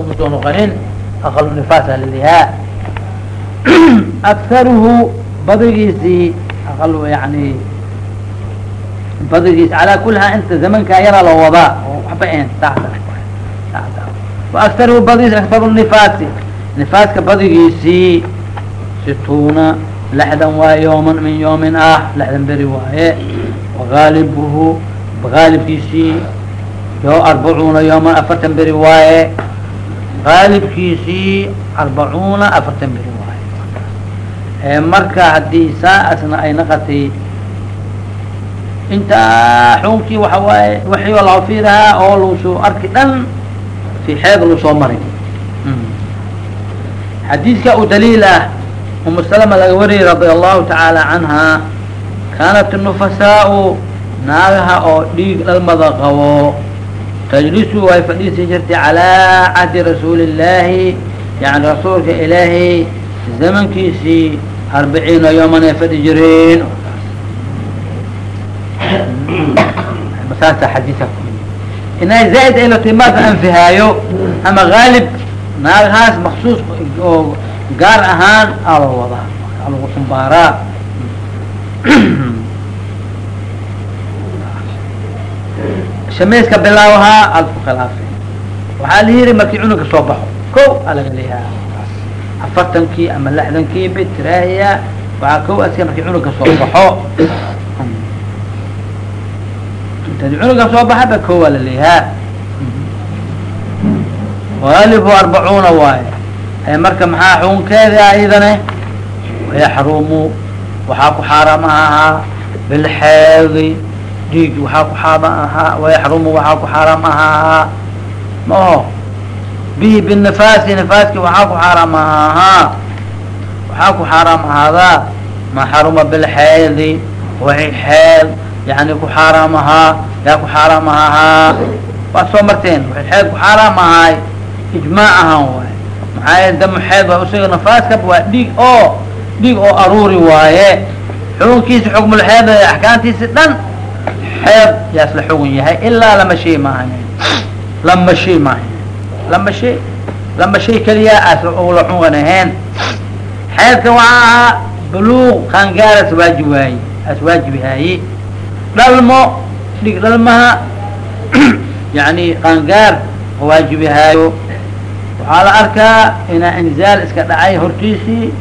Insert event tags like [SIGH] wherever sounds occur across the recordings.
kuma soo noqonin aqal nifaasa lalihaa akharuhu badigiisii aqal yani badigiis calaa kulihaa inta zamankaa yaraa la wadaa oo waxba ahayn saada waakharuhu badigiis akharu nifaasi nifaaska badigiisii situuna lixdan waaye yooman min yoomin ah lixdan beri waaye wagaalibuhu gaalibkiisii yo arbacuuna yooman afartan beri waaye gaalibkiisii arbacuuna afartan beri waaye marka haddii saa-asna ay naqatay inta xukunkii waxa waaye waxii lao fiirahaa oo lagu soo arki dhan fi xeed lu soo maray. Xadiidka u daliil ah umu salama laga wariyay radia allahu tacaala canha kaanat nufasaau naagaha oo dhiig dhalmada qabo tajlisu way fadhiisi jirtay calaa cahdi rasuuli illaahi yani rasuulka ilaahay zamankiisii arbiciina yooman ay fadhi jireen. Saasa xadiika inay zaaid ay latimaada anfihaayo ama gaalib naagahaas maksuus oo gaar ahaan aa loo wadaa lagu xumbaaraa shamayska bilaawahaa alku khilaafay waxaa la yihi markii cunuga soo baxo ko aa laga leeyaha afartankii ama lixdankii bitiraahiya waxaa ko aska markii cunuga soo baxo. Intadi cunuga soo baxa ba ko waa la leeyahaa walibu arbacuuna waaye. Marka maxaa xukunkeeda ayadane wayaxrumu waxaa ku xaaraam ahaa bilxeedi dhiig waxaa ku xaaraam ahaa wayaxrumu waxaa ku xaaraam ahaa maho bihi binifaasi nifaaski waxaa ku xaaraam ahaa waxaa ku xaaraam ahaadaa ma xaruma bilxeedi waay xeed yani ku xaaraam ahaa yaa ku xaaraam ahaa waad soo marteen waay xeed ku xaaraam ahaay ijmaac ahaan waay maxaa yel damu xeed waa isaga nafaaskab waa dhiig oo dhiig oo aruuri waaye. Xukunkiisa xukmulxeed axkaamtiisi dhan xeed yaas la xugun yahay ilaa lama shay maaha lama shay maaha lama shay lama shay keliya as la xugan ahayn. Xeedka waxaa ahaa buluuq qaangaaras waajib waaye as waajibihaaye dhalmo dhig dhalmaha [CLEARS THROAT] yani qaangaar waajibihaayo waxaa la arkaa inaa inzaal iska dhacay hortiisii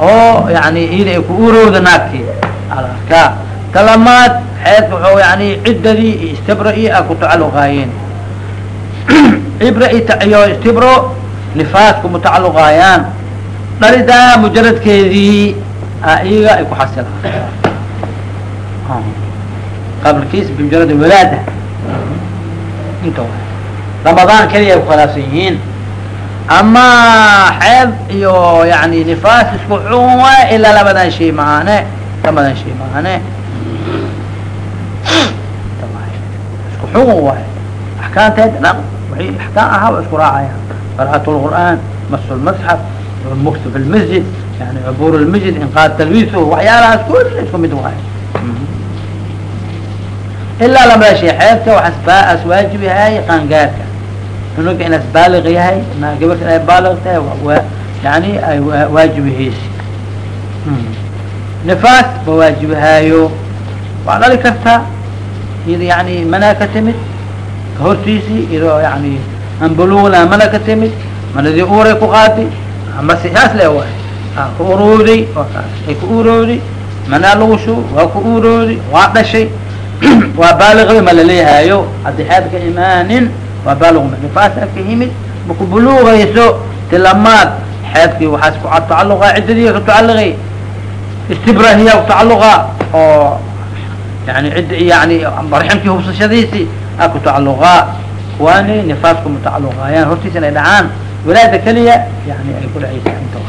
oo yani iyada ay ku urowda naagtii aa la arkaa talamaad xeedka waxuu yani ciddadii iyo istibra iyo a ku tacaluqaayeen cibra [CLEARS THROAT] iyo istibro nifaasku mutacaluqaayaan dhalidaa mujaradkeedii a iyaga ay ku xasilaan [CLEARS THROAT] qablkiis bimujarad walaada. Inta ramadaan keliya ay ku khilaafsan yihiin. Ama xeed iyo yani nifaas isku xukun waay ilaa labadan shay maahane labadan shay maahane xukun waay axkaamteeda dhan waay axkaam ahaa wa isku raacayaan qira'at lqur'aan masu lmasxaf muktu fi lmasjid yani cubuur lmasjid inqaad talwiisu waxyaalahaas kulli isku mid waay ilaa labada shay xeedka waxas as waajib yahay qaangaarka cunuga inas baaliq yahay gabarta inay baaliq tahay yani ay waajibihaysi nifaas ma waajibihaayo waa dhali kartaa iyada yani manaa ka timid kahortiisii iyadoo yani anbulugna mana ka timid manadii uuray ku qaadi ama siaas le waay ku urowday ay ku urowday manaa lagu shu waa ku urowday waa dhashay waa baaliqay ma laleehaayo haddii xeed ka imaanin waa baaliq nifaasa ka yimid maku buluugayso tilamaad xeedkii waxaas ku tacaluqa ciddadii ku tacalluqay istibrahiya ku tacaluqa oo yani cidda yani raximkii hubsashadiisii a tacaluqaa kuwaani nifaasku mutacaluqaayaan hortiisa inay dhacaan walaada keliya yani ay ku dhacaysa inta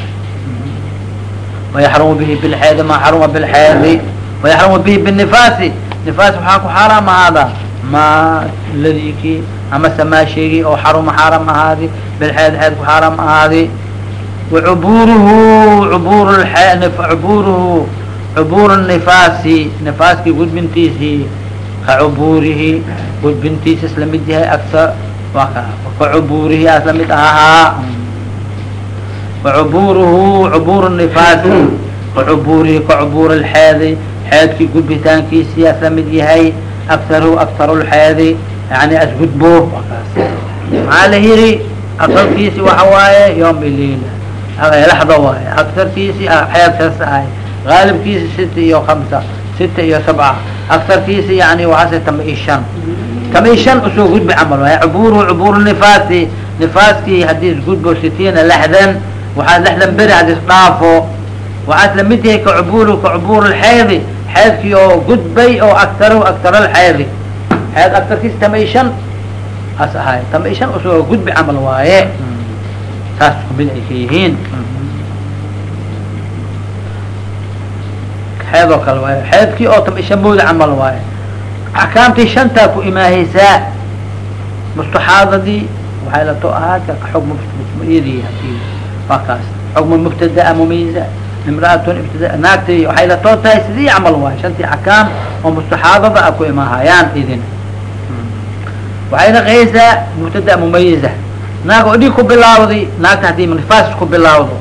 wayaxrumu bihi bilxeedi ma xaruma bilxeedi wayaxrumu bihi binifaasi nifaas waxaa ku xaaraam ahaada ma ladiki amase maa sheegi oo xaruma xaaraam ahaadi bilxeed xeed ku xaaraam ahaadi. Wacuburuhu cubur cuburuhu cubuur nifaasi nifaaskii gudbintiisii ka cuburihi gudbintiisa isla mid yahay wa ka kacubuurihi as la mid ahaa wacubuuruhu cubuur nifaas kacubuurihi kacubuur lxeedi xeedkii gudbitaankiisii as la mid yahay aktaru aktaru lxeedi yani asgudbo maxaa la yidhi asalkiisi waxa waaye yom iliila laxda waaye aktarkiisi xeedkaas ahay gaalibkiisi sita iyo hamsa sita iyo sabca aktarkiisi yani waxaase tama i shan tama i shan u soo gudbi camal waay cuburuhu cubuur nifaasi nifaaskii haddii isgudbo sitiina lexdan waxaa lexdan beri haddii isdhaafo waxaas la mid yahay kacubuuru kacubuur lxeedi xeedkii oo gudbay oo aktaru aktar alxeedi xeed aktarkiisi tama i shan as ahay tama i shan u soo gudbi camal waaye saas kumid ay ka yihiin xeed oo kale waay xeedkii oo tama ishan mooda camal waaye. Axkaamtii shantaa ku imaahaysaa mustaxaadadii waxay la to ahaata xukma iyadii haddii waa kaas. Xukma mubtadaa mumayiza imraatun ibtida naagtii waxay la too tahay sidii camal waaye shantii axkaam oo mustaxaadada a ku imaahayaan idin. Waxay naqaysaa mubtada mumayiza naag oo dhiig ku bilaawday naagta haddii nifaas ku bilaawdo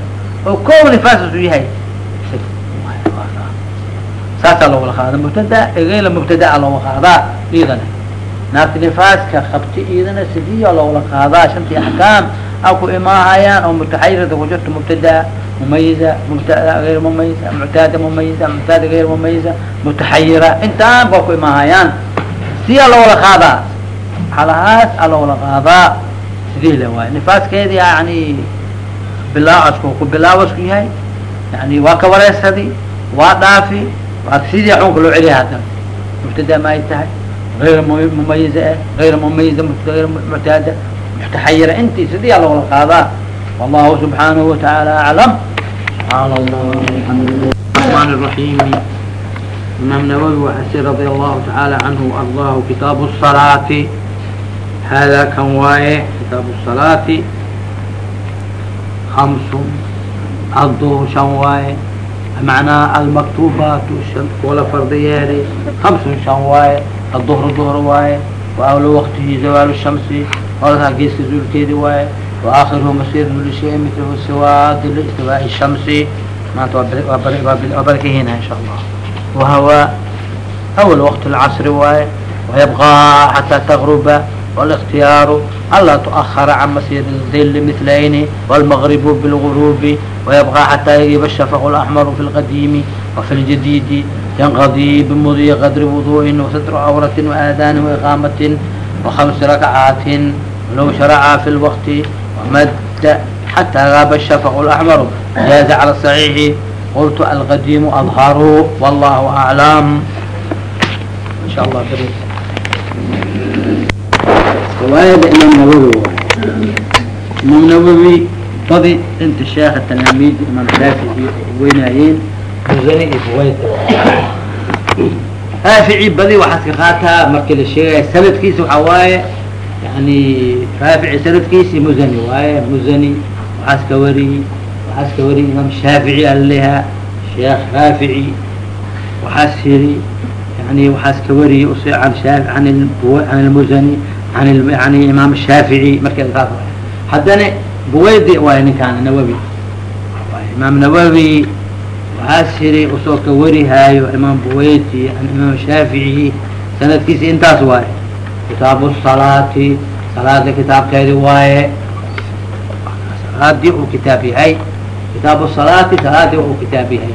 oo ko nifaas u yahay saasaa loogala qaada mubtada egeyla mubtadaa looga qaadaa iidana naagta nifaaska qabti iidana sidiya loogala qaadaa shantii axkaam a ku imaahayaan oo mutaxayirada ku jirto mubtada mumayiza mubtada gayr mumayiza muctaada mumayiza muctaada gayr mumayiza mutaxayira intaan ba ku imaahayaan siyaa loogala qaadaa xalahaas a loogala qaadaa sidii le waay nifaaskeedi yani bilaawasku ku bilaawasku yahay yani waa ka wareysadi waa dhaafi waaad sidii cuunka loo celiya haddana mubtadaa ma ay tahay غayr mumayiza eh غayr mumayiza ayr muctaada muxtaxayira intii sidiyaa loola qaadaa. Wallahu subxaanahu watacaala aclam subxaana allah aman الرaحim imaam nawwi waxaa si radia allahu tacaala canhu ardaahu kitaabu الsalaati hada kan waaye kitaabu الsalaati hamsun adduur shan waaye. معنaa المكتوبات kula فرdiyeeli خمس shan waaye الظهر ظهر waaye وأول وqtihi زوال الشمس odakaa geeska zuulkeedi waaye وآkhiرhu masيr لشhay mثl سواد لاستواء الشمس maanta waa barkahina in شاء الله وهو أول وقت العصر waaye ويبقى حتى تغرب والاختيار ألا تؤخر عن مسير الظل مثلين والمغرب بالغروب ويبقى حتى يغيب الشفق الأحمر في القديم وفي الجديد ينقضي بمضي قدر وضوء وستر عورة وآذان وإقامة وخمس ركعات ولو شرع في الوقت ومد حتى غاب الشفق الأحمر جاز على الصحيح قلت القديم أظهر والله أعلم إن شاء الله بريد riwaayada imaam nawowi imaam nawowi badi inta sheekha tanaamid imaam shaafici weynaayeen muzani iyo buwayt raafici badi waxaad ka qaataa markii la sheegaya sanadkiisa waxaa waaye yani raafici sanadkiisi muzani waaye. Muzani waxaas ka wariyey waxaas ka wariyey imaam shaafici aleha sheekh raafici. Waxaas yiri yani waxaas ka wariyey an an muzani an imaam shaafici marke saas waay haddana buwaydi waay ninkaan nawawi imaam nawawi waxaas yiri u soo ka warihaayo imaam buwaydi an imaam shaafici sanadkiisi intaas waaye kitaabu salaati salaada kitaabkeedi waaye salaadii uu kitaab yahay kitaabu salaati salaadii uu kitaab yahay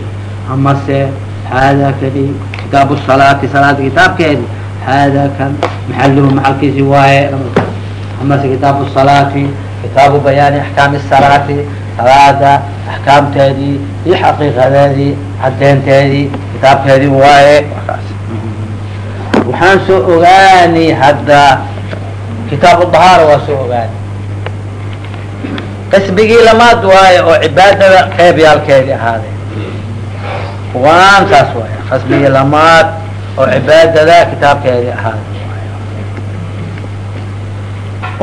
amase hada kadi kitaabu salaati salaada kitaabkeedi hada kan maxaluhu maxalkiisi waaye amase kitaabu salaati kitaabu bayaani axkaami salaati salaada axkaamteedii iyo xaqiiqadeedii cadeynteedii kitaabkeedii waaye waxaan soo ogaani hadda kitaabu dahaara waa soo ogaani qismigii lamaad waaye oo cibaadada qeybyaalkeedii ahaaday kuwaan saas waay qismigii lamaad oo cibaadada kitaabkeedii ahaaday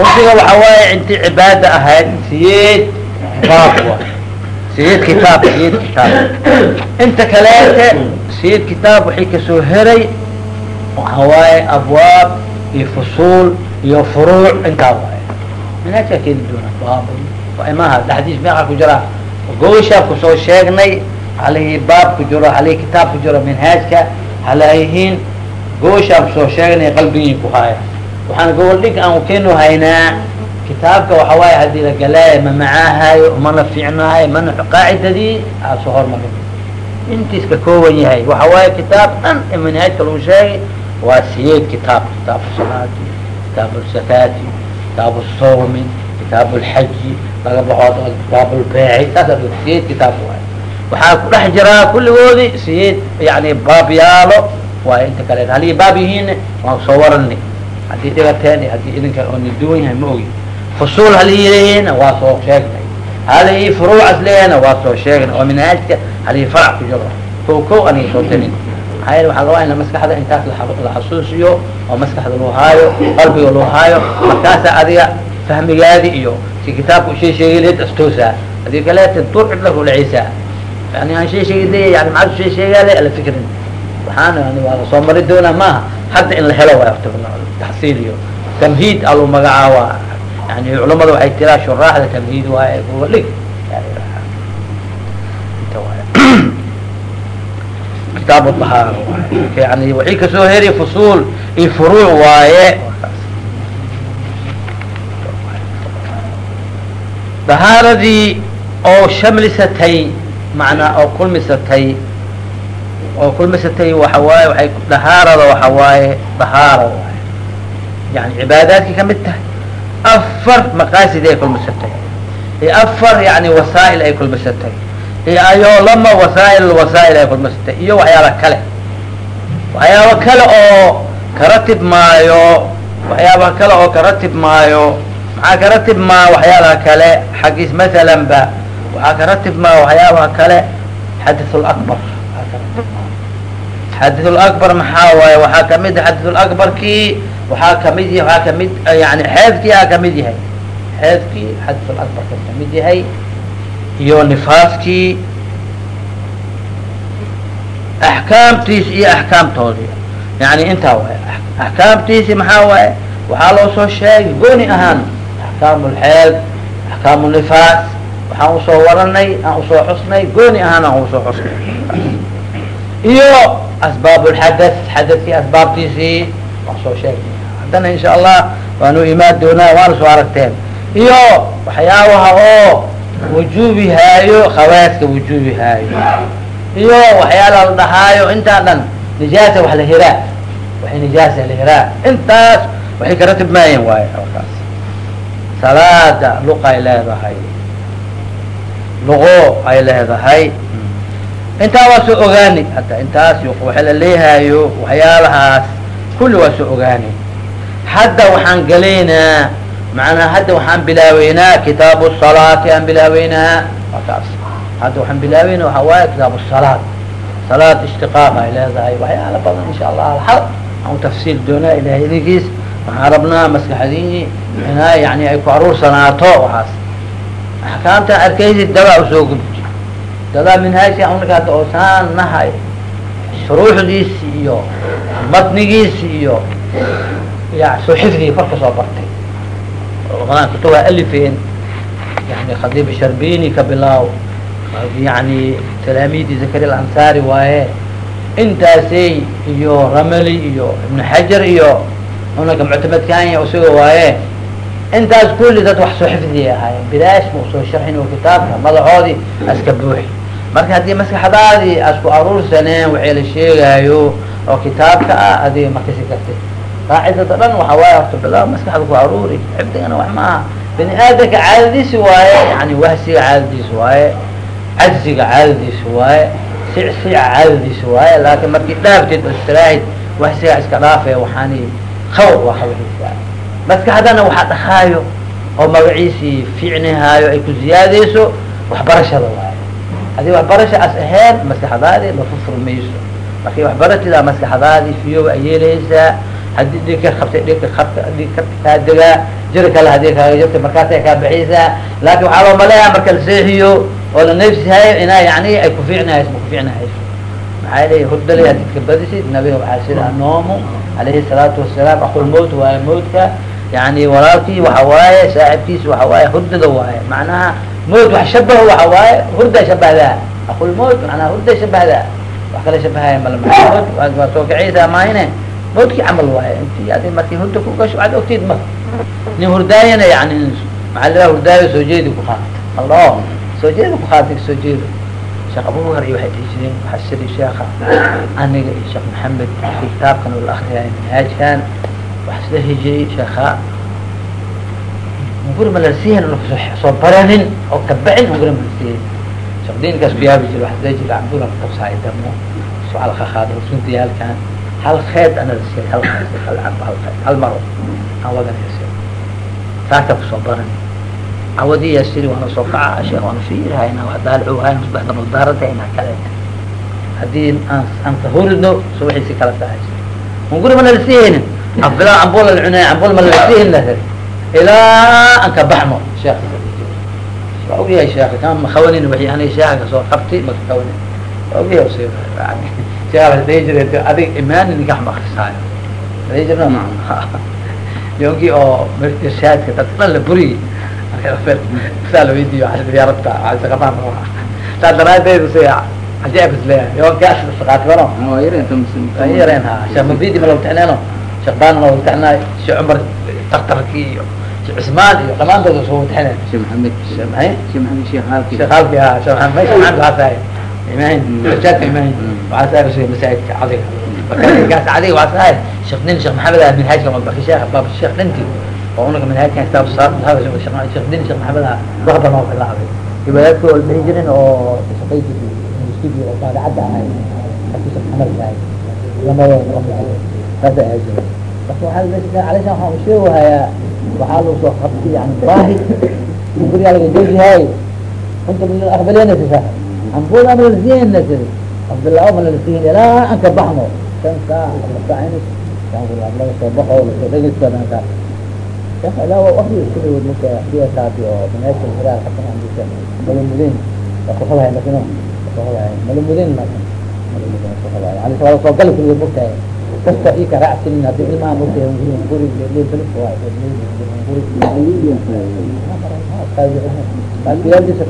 urdiga waxa waaye intii cibaada ahayd siyeed baab siyeed kitaab siyeed kitaab. Inta kaleete siyeed kitaab waxay ka soo heray waxa waaye abwaab iyo fusuul iyo furuuc intaa waaye. Minhaajkaa keeni doona baabun imaha dhexdiis meeqa ku jira. Gooshaa ku soo sheegnay halihii baab ku jiro halihii kitaab ku jiro minhaajka halayihiin gooshaa ku soo sheegnay qalbigii ku haaya waxaan gobol dhig aan keenu haynaa kitaabka waxa waaye haddii la galaayo ma macaahayo mana fiicnaayo mana qaacidadii aa soo hormarin intiis ka kooban yahay waxa waaye kitaab dhan ee manhaajka lagu sheegay waa siyeed kitaab kitaabu salaati kitaabu zakaati kitaabu sawmi kitaabu lxaji laga baxo kitaabu lbeeci saasa siyeed kitaab waxaa ku dhex jiraa kulligoodi siyeed yani baabyaalo waay inta kale halii baab yihiin waan soo warani. Haddii dhigateen haddii idinka oona duwan yahay ma ogi. Fusuul halii leeyihiina waa soo sheegnay. Halii furuucas leeyahayna waa soo sheegnay. Oo minhaajka halii farac ku jiro. Ko ko aniga soo tarin maxaa yele waxaa rabaa in maskaxda intaas la xasuusiyo oo maskaxda loo haayo qalbiga loo haayo. Markaasa adiga fahmigaadi iyo si kitaabka ushay sheegay leed astoosaa. Hadii kaleeta dur cidla kulacaysaa yani aan shay sheegi de yani maxaad ushay sheegaale ala fikrin waxaana yani waa la soo mari doonaa maaha hadda in la helo waay orta taxsiil iyo tamhiid alu magacaaba yani culamada waxay tiraa shuraaxda tamhiid waaye kuwa dhig kitaab ahaara yani waxii ka soo heri fusuul iyo furuuc waaye dahaaradii oo shamlisatay macnaa oo kulmisatay oo kulmisatay waxa waaye waay dahaarada waxa waaye dahaara waaye. Yani cibaadaadkii ka mid tahay. Afar maqaasid ay kulmisatay. Iyo afar yani wasaa'il ay kulmisatay. Iyo ayo lama wasaa'il wasaa'il ay kulmisatay. Iyo waxyaala kale. Waxyaaba kale oo karatib maayo waxyaaba kale oo karatib maayo. Maxaa karatib maa waxyaalaha kale. Xaggiis masalan ba waxaa karatib maa waxyaabaha kale xadith lakbar xadith lakbar maxaa waaye waxaa ka mid xadith lakbarkii waxaa ka mid yahay waxaa ka mid yani xeedkii aa ka mid yahay xeedkii xadith lakbarka ka mid yahay iyo nifaaskii axkaamtiis iyo axkaamtoodii yani intaa waay axkaamtiisi maxaa waaye waxaa loo soo sheegay gooni ahaan axkaam lxeed axkaam nifaas waxaan u soo waranay aan u soo xusnay gooni ahaan aan u soo xusnay. Iyo asbaab lxadath xadadkii asbaabtiisii waan soo sheegnay. Haddana insha allah waanu imaan doonaa waana soo aragteen. Iyo waxyaabaha oo wujuubihaayo khawaaska wujuubihaayo iyo waxyaala la dhahaayo intaa dhan nijaasa wax la hiraa waxay nijaasa la hiraa intaas waxay ka ratib maayeen waayo alkaas salaada luqay leedahay luqo ay leedahay. Intaa waa soo ogaani hadda intaas waxa la leeyahayo waxyaalahaas kulli waa soo ogaani. Hadda waxaan gelaynaa macnaa hadda waxaan bilaabeynaa kitaabu salaati aan bilaabeynaa akaas hadda waxaan bilaabeyna waxaa waaye kitaabu salaat. Salaad ishtiqaaq ay leedahay waxyaala badan insha allah alxal aan utafsiil doonaa ilahay idinkiis waxaan rabnaa maskaxdii inaa yani ay ku aruursanaato waxaas axkaamtaan arkaysid dadaa u soo gudbi dadaa minhaajka unaka hadda oo nahay shuruuxdiisi iyo matnigiisi iyo ya kor ka bartay. Luqadaan kutuba alifeen yani khadiib sharbini ka bilaaw yani talaamidi zakari alansaari waaye. Intaasay iyo ramali iyo ibn xajar iyo unaka muctamadkanya isaga waaye intaas kulli dad wax soo xifdiyay ahaayeen. Bilaash ma u soo sharxin oo kitaabka madaxoodii aska buuxi. Marka haddii maskaxdaadii asku aruursaneen waxay la sheegaayo oo kitaabka ah adiga makasi kartid. Qaacidada dhan waxa waaye horta bilaa maskaxda ku aruuri. Xifdigana wax maaha. Bani aadamka caadadiisi waaye yani wahsiga caadadiisi waaye cajziga caadadiisi waaye sicsica caadadiisi waaye laakin markii dhaaftid oo istiraahid wahsigaa iska dhaafee waxaani khawr waa khawrisa maskaxdana waxaa dhakaayo oo magaciisii fiicnihaayo ay ku ziyaadeyso waxbarashada waaye. Haddii waxbarasha as aheyn maskaxdaadi mafufurmayso markii waxbarashada maskaxdaadii fiyoba ay yeeleysaa haddii dhigka qabtay dhigka qabta dhigka kaa degaa jir kale kaaga jirta markaasay kaa bixiysaa. Laakin waxaa loo maleeyaa marka la seexiyo oo la neefsihayo inaa yani ay kufiicnahayso ma kufiicnahayso maxaa leeya hurdale hadidka badisid nabiga waxaa sida anoomu alayhi salaatu wasalaam aqul waayo mowtka yani walaalkii waxa waaye saaxibkiis waxa waaye hurdada waaye. Macnaha mood wax shabaho waxa waaye hurdaa shabahdaa aqul mood manaa hurdaa shabahdaa wax kala shabahaya mal mood waa soo kaceysaa maayne moodkii camal waaye. Inti adi markii hurda ku gasho waxaad ogtid ma. Nin hurdaayana yani maxaa la hurdaayo soo jeedi ku qaata malo soo jeeda ku qaatay soo jeedo sheekh abubakar iyo waxay dhihi jireen waxaa siri sheeka aniga iyo sheekh maxamed kitaabkan oo la akriyaayo manhaajkan wax isla hijiyey sheeka guri ma lalasiihin soo baranin oo kabacin guri ma lalasiihin sheekh diinkaas kuyaabi jira waxa isla jira cabdullah kusaay damo sucaal khakhaado suntiyaalkan hal kheed ana lasiyay hal kheed hal camba hal kheed hal maro aan wadan hesay saaka ku soo barani cawadiya siri waana soo kaca sheekh waana fiirihayna waa daalicu hayn musbax dabal daaratayna kale. Haddii aan aan kahuridno subaxiisi kala tahayso un guri afila ambol la cunay ambol ma lasihaynin lahir ilaa aan ka baxno sheekh waa ogyahay sheekh kama makawanin waxay aniga sheekha ka soo qabti maka kawanin waa ogyahay si sheekha dhihi jiray adig imaani nikax ma akrisaayo dhihi jirna yoonkii oo shaadka dadka dhan la buriyey saa la weydiiyo ya rabta qabaan saa daraadeed si cajaa'ib is leeyahay yoonkaas saqaatibano yareen ha sheekh mabidi ma lagu tixneeno sheekh baan ma lagu tixnaayo sheekh cumar daktarkii iyo sheekh cismaan iyo dhamaantooda soo tixneen sheekh maxamed sheekh maxamed sheekh halki sheekh halki ha sheekh maxamed meesha maxamed waxaa sahay imahin rajaadka imahin waxaa sahay rasul masaajidka cadiga kaas cadiga waxaa sahay sheekh nin sheekh maxamed ah minhaajka malbarki sheekh baab sheekh dhinti oo unaka manhaajkan kitaab saar sheekh din sheekh maxamed ah waxba noo bilaabay riwaayaadka oo dhihi jirin oo shaqay jirtay studio oo baadacadda ahay markii sheekh maxamed ahay lamadooda noqon saas saasa ahaajiba marka alsha waxaan usheegahayaa waxaa lagu soo qabta yani baahi gurigaa laga joojihaay runta aqbaleenasa anfud amalasinasa afbilaa malalasin ilaa an ka baxno shan saac afar saac in laga soo baxo la soo dhegeysto danka ilaa waa waqti isku dhawood marka dia taati oo meesha hiraa xasan andisa malamudin waa ku xogahay lakino kuxogahay malamudin malamudin kuxogahay alisa waa soo gali kuliya bogtahay kasta i ka raacsanin haddii ilmaha murtaguri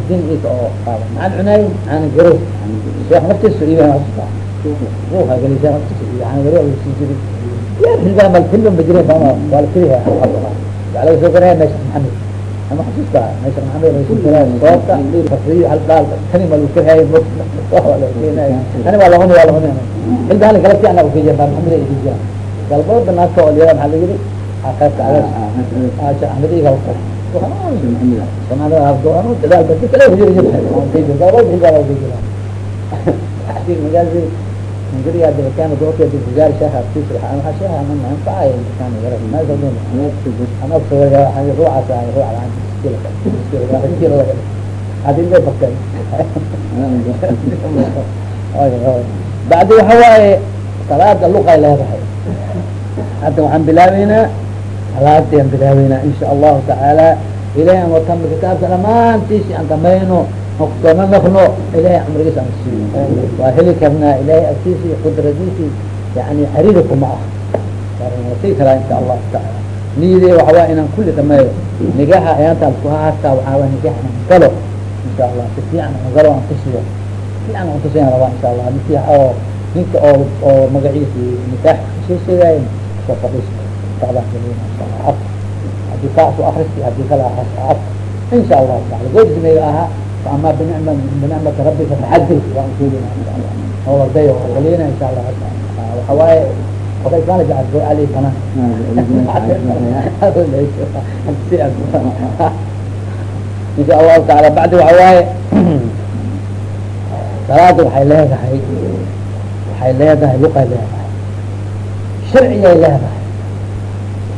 din ika oo qaada aan cunaay aan garo sheekh naftiisa iiba hasuka ruuha galisa naftiisa aan garo sii jiri yaa hilbaa malfilma ma jire bama waa la kiriha ala soo garaya meesha maxamed ama xasuusta meesha maxamed sababta tasriib haldhaal kani ma lagu karhaay ani waa lahun waa lahun cilmi halin galabti anaa ukiya baa maxamed ikiya galbooda naagta oo liyara maxaa layiri qaybka adeer aasha axmed iga hawta samaada hafdo anu dadaal galbood bixi baa ukiya على عشان أحمد يجي غلط كما هذا أفضل أنا تدال بس كلا يجري جنب في جنب قال برضه قال في جنب حديث مجازي نقول يا ده كان دوت يا بجار شهر تسرح أنا شهر أنا ما ينفع كان يرى ما يظن أنا أبصر حاجة روعة ساعة روعة عن مشكلة مشكلة مشكلة هذه اللي بفكر بعد هواي صلاة اللغة إلى هذا حتى وحن بلاوينا صلاة بلاوينا إن شاء الله تعالى إليه أن وتم كتاب سلمان تيشي أن تمينه muktama marno ilahay cumrigiis aan siiyo waa heli karnaa ilahay aftiisi iyo qudradiisi yani xariiri kuma ah wasii karaa insha allahu tacaala niyadee waxawaa inaan kulli dhameeyo nigaha ayaanta an kuhahartaa waxaawa nigaha aan galo insha allah si fiican aan galo aan tusiyo fiican aan tusiyaan rabaa insha allah misi oo ninka oo oo magaciisa nikaax ka soo sheegaayo soo fadhiis socdaan gelina insha allah cad haddii taas u akristi haddii kala akris cad insha allahu taala goodismeyga ahaa وأنسولنا إن شاء الله هو البيع ولينا إن شاء الله وحواي وقد كان جعل عليه كمان إن شاء الله تعالى بعد وحواي صلاة وحي لها حي وحي لها لقى لها شرعية لها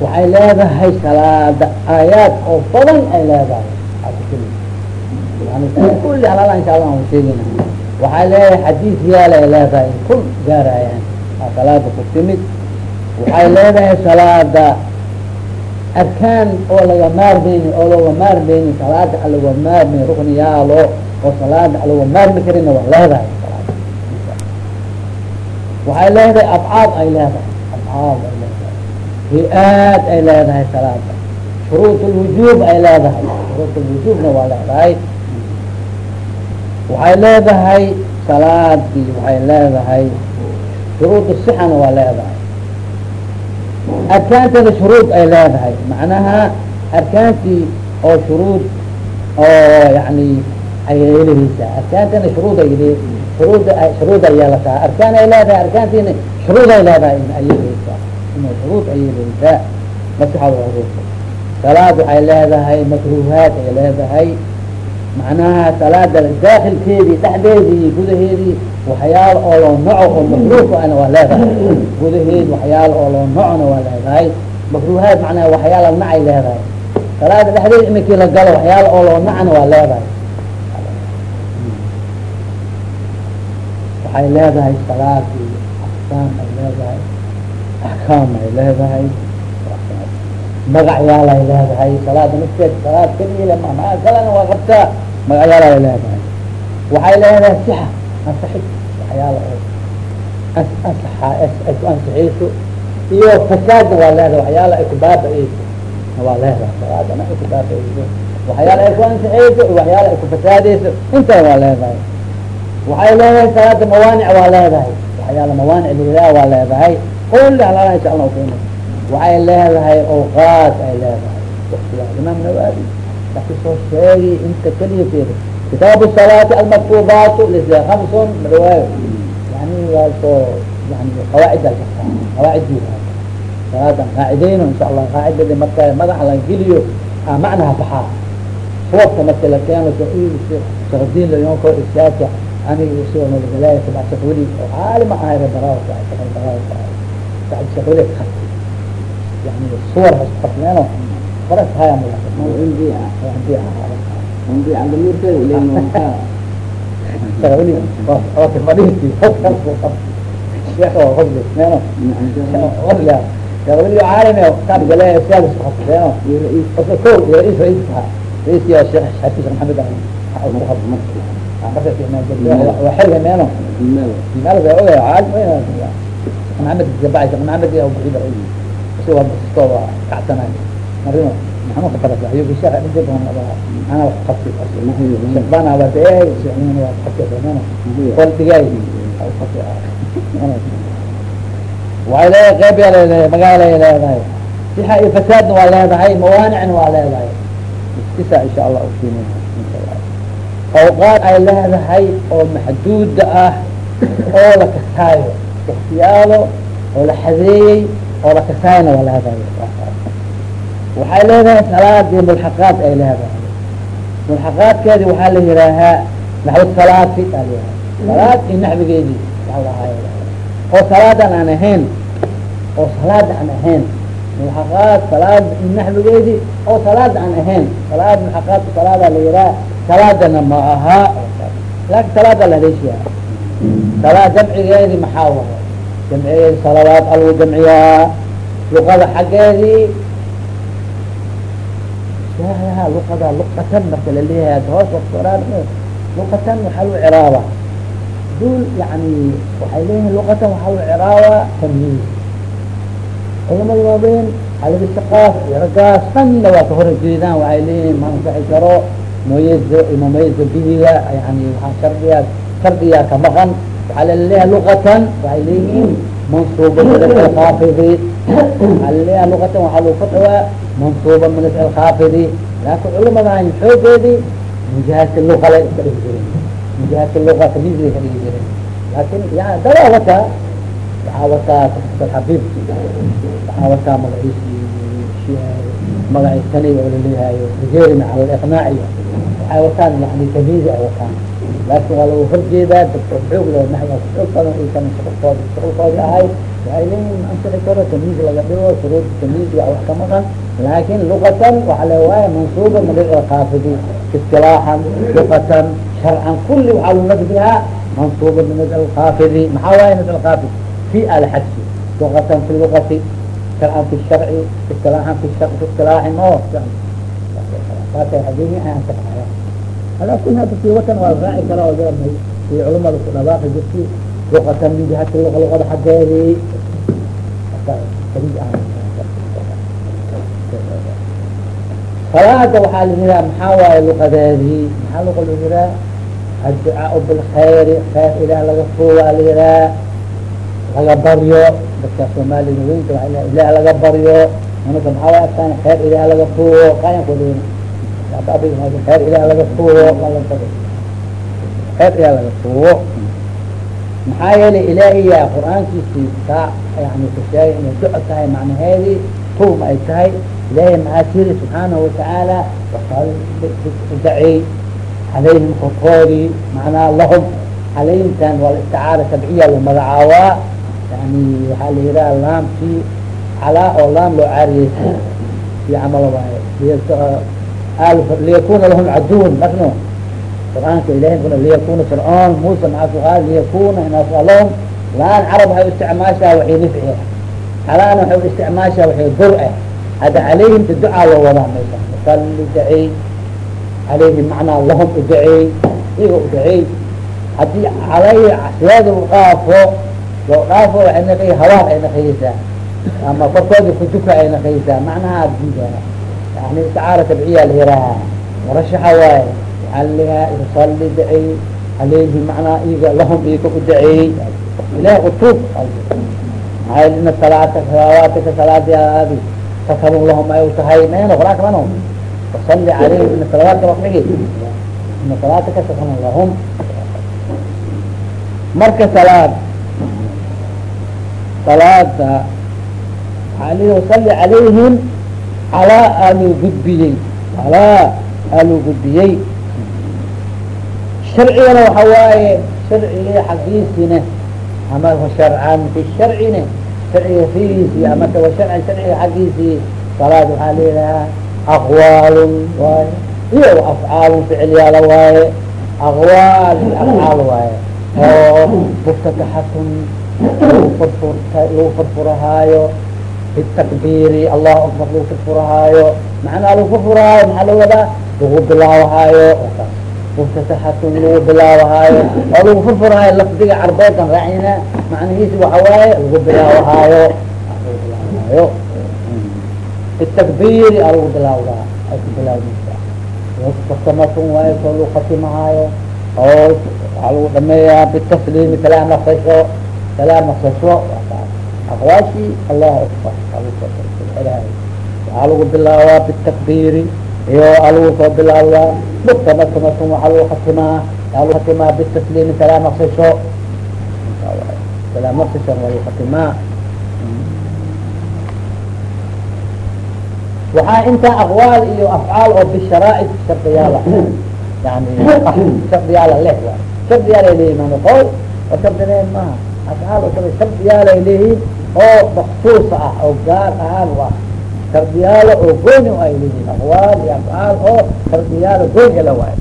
وحي لها هي صلاة آيات أو kuli halala insha allah an sheegeyna waxaa leeyahay xadiis yaalla leedahay kun gaarayaan aa salaada ku timid waxay leedahay salaada arkaan oo laga maarmeyni oo laga maarmeyni salaada alaga maarmey rukni yaalo oo salaada alaga maarmi karin waa leedahay waxay leedahay abcaad ay leedahay abcaad ay leedahay hi-aad ay leedahay salaada shuruud lwujuub ay leedahay. Shuruud lwujuubna waa leedahay. Waxay leedahay salaadii waxay leedahay shuruud sixana waa leedahay. Arkaantana shuruud ay leedahay. Macnaha arkaantii oo shuruud oo yani ayay heleheysaa arkaantana shuruud ay shuruud shuruud ay yeelataa. Arkaan ay leedahay arkaantiina shuruud ay leedahay ayay heleysaa ina shuruud ayay heleysaa masaxad shuruud salaad waxay leedahay makruhaat ay leedahay. Macnaha salaada daakilkeedii dhexdeedii gudaheedii waxyaalo oo noco oo makruh ana waa leedahay. Gudaheed waxyaalo oo loo nocona waa leedahay. Makruhaat macnaha waxyaala nacay leedahay. Salaada dhexdeed iminkii la galo waxyaalo oo loo waa leedahay. Waxay leedahay salaadii axkaam ay leedahay. Axkaam ay leedahay magacyaal ay leedahay salaada nafteed salaad keliya ma kalena waa qabtaa magacyaal ay leedahay. Waxay leedahay sixa ansaxid waxyaala oo ay ku ansixiyso iyo fasaadna waa leedahay waxyaala ay ku baaba-eyso waa leedahay salaadana ay ku baaba-eyso waxyaala ay ku ansixiyso iyo waxyaala ay ku fasaadeyso intaa waa leedahay. Waxay leedahay salaada mawaanic waa leedahay. Waxyaala mawaanic lilah waa leedahay. Kulli halala insha allah waxay leedahay awqaad ay leedahay imaam nawawi waki soo sheegi inta keliya fiiri kitaabu salaati almaktubaatu lisa hamsun madawaayo yani waa soo yani qawaacida qawaacid salaadan qaacideyno insha allah qaacidada marka madaxa la geliyo macnaha baxaa suwabka marka la keeno shakdiin layoonko isaaka aniga isagoo nabadgalaaya sabع shaqweli oo caalima ahay rebaraawa shaqweli yani suwar hasqasmeeno faras haya shaqweli okay fadhiisi sheeko qofli meeno qofli shaqweli caalime kaab galeeya siyaad isku hasqasmeeno ko iyo rais raiska raiskiya sheekh xafiis maxamed ali xilga meeno meel oga maxamed jabac maxamed isagoo kastooba kacsanay marino maxanuunka baras ayuu sheekh dhintay ana wax qabti shaqbana waa dee waa qabti meeno kol dhigaay waxay leedahay qeyb yaa leedahay magaalay leedahay sixa iyo fasaadna waa leedahay mawaanicna waa leedahay iskisa insha allah ukiinin awqaad ay leedahay oo maxduuda ah oo la kasaayo waktiyaalo oo la xadeeyey oo la kasaayona waa leedahay waxay leedahay salaadii mulxaqaad ay leedahay. Mulxaqaadkeedi waxaa la yihaahaa naxwu salaati aa layihaha salaad iyo naxwigeedii oo salaadan aan ahayn oo salaada aan ahayn mulxaqaad salaada iyo naxwigeedii oo salaada aan ahayn salaad mulxaqaadka salaada la yihaha salaadana ma aha. Laakin salaada la haleeshiya salaad jamcigeedi maxaa waay jamcigeedi salawaad algu jamciyaa luqada xaggeedii luqada luqatan marka la leeyahay hoos wasoraan luqatan waxaa lu ciraaba dul yani waxay leeyihiin luqatan waxaa lu ciraaba tamyiz culamada waaweyn albisaqaas iyo raggaas dhanna waa ka hor jeedaan waxay leeyihiin ma ansaxi karo mumayiz mumayiz bihiga yani waaa shardiya shardiyaa ka maqan waxaa la leeyahay luqatan waxay leeyihiin mansuuba min alkaafidi waxaa la leeyahay luqatan waxaa lagu fatwaa mansuuba min alkaafidi laakin culamadan xoogeedii min jihati luqa la iska dhigi jirin min jihati luqa tamizay ka dhigi jirin laakin yani dadaa wataa waxaa wataa xabiibki waxaa wataa magaciis kaniga oo la leeyahay rijeerina cala liqnaaciyo waxay wataan yani tamiizi ay wataan laakin waa lagu horjeedaa dadka xoog le naxwa xoog badan aysan shuqulkoodi shuqulkoodi ahay waxay leeyihiin ansixi karo tamyiiz laga dhigo shuruud tamyiiz waa wax ka maqan laakin luqatan waxaa le waaya mansuuba min alkaafidi istilaaxan luqatan sharcan kulli waxaa lagu nasbihaa mansuuba min alkaafidi maxaa waaya min alkaafid fi alxadfi luqatan fi luqati sharcan fi sharci istilaaxan fi istilaaxin o saasay xadiini ay ansaxaya alaa kuli hadda si wadan waa raaci karaa oo garan i culamada ku dhawaaqi jirti luqatan midi hata luqa luqada xageedii salaada waxaa la yihaha maxaa waaye luqadeedii maxaa luqa la yihaa adducaau bilkhayri khayr ilaah laga foowaa la yihaa laga baryo dadka soomaaliya weynta ilaah laga baryo manaka maxaa waay akaan khayr ilaah laga foowo kayan kul khayr ilaah laga foogo khayr ilaah laga foogo maxaa yeelay ilaahiya qur'aankiisii kaa yani kasheegay inay duco tahay macnaheedii tuum ay tahay ilaahay maxaa tiri subxaanahu watacaala daceey calayhim korkoodii macnaa lahum calayntan waa isticaara tabciya loo magacaabaa yani waxaa la yihaha laamkii calaa oo laam loo caariyeysa iyo camalo waaye liyakuna lahum caduwan marno qur'aanka kuna liyakuna fircoon ku qaad liyakuna inaas lahum laan carab waxay isticmaashaa waxay nifci ah calaana waxay u isticmaashaa waxay dur ah hadda calayhimta ducaa loo wadaa meesha masalli dacey calayhim macnaa lahum udacey iyaga udacey haddii calay siyaada u dhaafo loo dhaafo waxay naqi hawaan ay naqiyeysaa ama korkooda kuduka ay naqiyeysaa macnaha yani isticaara tabciya la yihaaha warashaxa waaye aliha yusalli dacey calayhim macnaa iyaga lahum iyaga udacey ilahi utub maaa ina salaata salawaatika salaadiaadi sakarun lahum ay tahay mayno quraanka mano fasalli calayhim ina salawaatka wafigi ina salaatika sakarun lahum marka salaad salaada waaa salli calayhim calaa aluu gudbiyey calaa aluu gudbiyey sharcigana waxa waaye sharcigi xaggiisine ama sharcan fi sharcine sharciga figiisii amase wa sharcan sharciga xaggiisii salaad waxaa leedahaa aqwaalun waaye iyo afcaalun ficilyaala waaye aqwaal afcaal waaye oo muftataxatun lagu furfurahaayo bitakbiiri allahu akbar lagu furfurahaayo. Macnaa lagu furfurahaayo maxaa loo wadaa? Lagu bilaabahaayo muftataxatun lagu bilaabahaayo. Oo lagu furfurahaayo lafdiga carbeedan raacina macnihiisi waxa waaye lagu bilaabahaayo. Lagu bilaabahaayo bitakbiiri a lagu bilaawdaa ay ku waayo soo lagu khatimahaayo. Oo waxaa lagu dhameeyaa bitasliimi kalaam naqsasho kalaam naqsasho aqwaashi allahu akbar waxaa lagu bilaabaa bitakbiiri iyo alagu soo bilaabdaa muktamatmatun waxaa lagu khatimaa aa lagu khatimaa bitasliimi kalaam naqsasho kalaam naqsasho waa lagu khatimaa waxaa intaa aqwaal iyo afcaal oo bisharaaid shardiyaala yani shardiyaala leh wa shardiyaal ay leeyihiin man qool oo shardineen maaha afcaal oo kale shardiyaal ay leeyihiin oo maksuusa ah oo gaar ahaan ah shardiyaalo oo gooni ay leeyihiin aqwaal iyo afcaal oo shardiyaalo gooni la waayo